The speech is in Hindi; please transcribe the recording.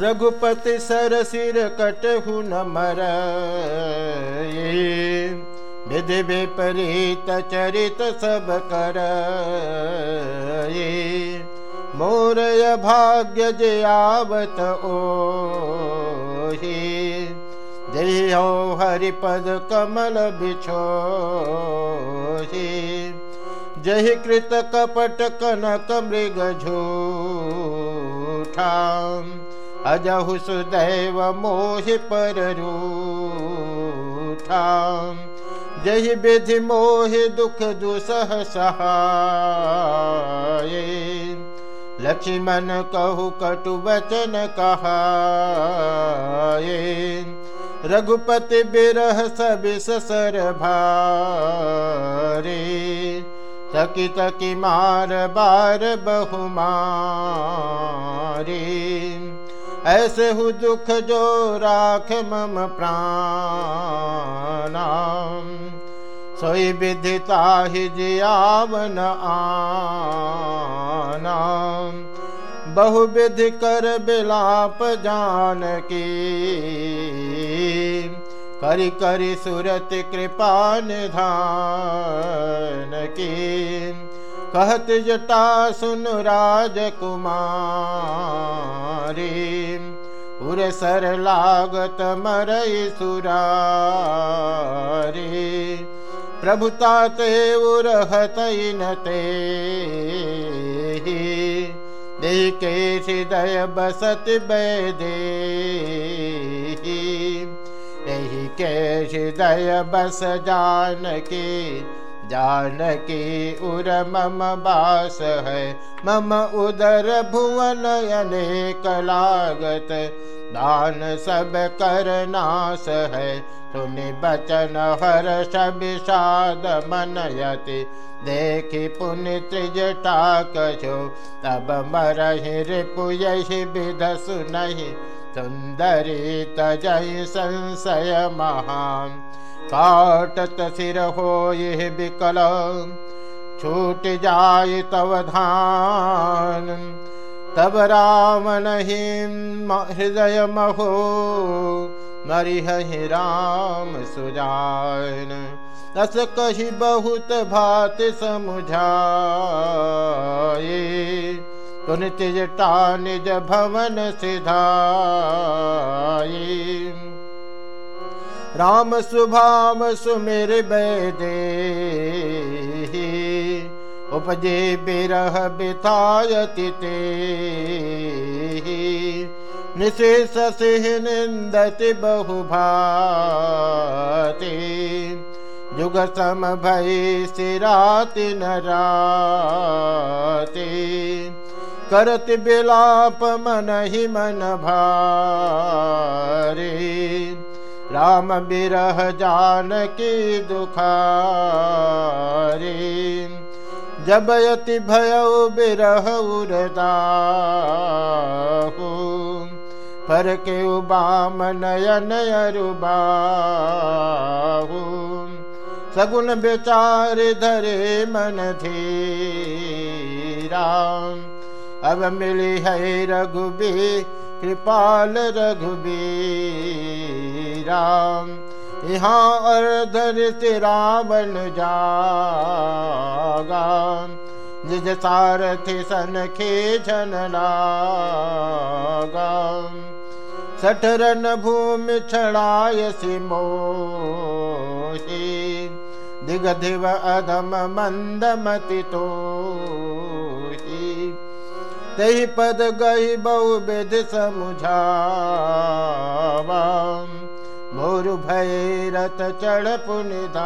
रघुपति सर सिर कटहु न मर विधि विपरीत चरित सब कर। मोरय भाग्य जे जयावत ओ जय हरिपद कमल बिछो जय कृत कपट कनक मृग झूठा। अजहु सुदैव मोहि पर रूठा। जहि विधि मोहि दुख दुसह सहाय। लक्ष्मण कहु कटु वचन कहा रघुपति बिरह सब ससर भारे। तकी तकी मार बार बहुमारी ऐसे हु दुख जो राख मम प्राण सोई विदिता ही जियावन आना बहु विधि कर बिलाप जान की करि करि सुरत कृपा निधान की कहत जटा सुन राजकुमारी उर सर लागत मरई सुरारी। प्रभुता ते उरहत ते के हृदय बसत बैदे यही के हृदय बस जानकी जानकी उर मम बास है। मम उदर भुवन अनेक लागत। दान सब कर नाश है। सुनि बचन हर विषाद मनयति। देखि पुण्य त्रिजटा कछो तब मरहि रिपु यही विध सुनहि सुंदरी तजय संशय महान। काटत सिर हो यह विकल। छूट जाय तव धान। तब राम नहीं हृदय महो। मरिह राम सुजान। दस कही बहुत भात समुझाए। तुन तिजटा निज भवन सिधाई राम सुभाम सुमिर बैदे उपजे बिरह बितायति ते। निशेष सिंह निंदति बहुभाति। जुग सम भई सिराति न राती। करत बिलाप मन ही मन भारी। राम बिरह जान की दुखारी। जब यति भय बिरह उरदा पर के उबाम नयन अरुबाहू सगुन बेचार धरे मन धीराम अब मिली है रघुबी कृपाल रघुबीराम यहाँ अर्धर रावण सारथि सन खेचन लागा। सठरन भूमि छड़ाय सिमोही दिग दिव अधम मंदमति तो तही पद गई बहु विध समुझावा मोर भय रत चढ़ पुनिधावा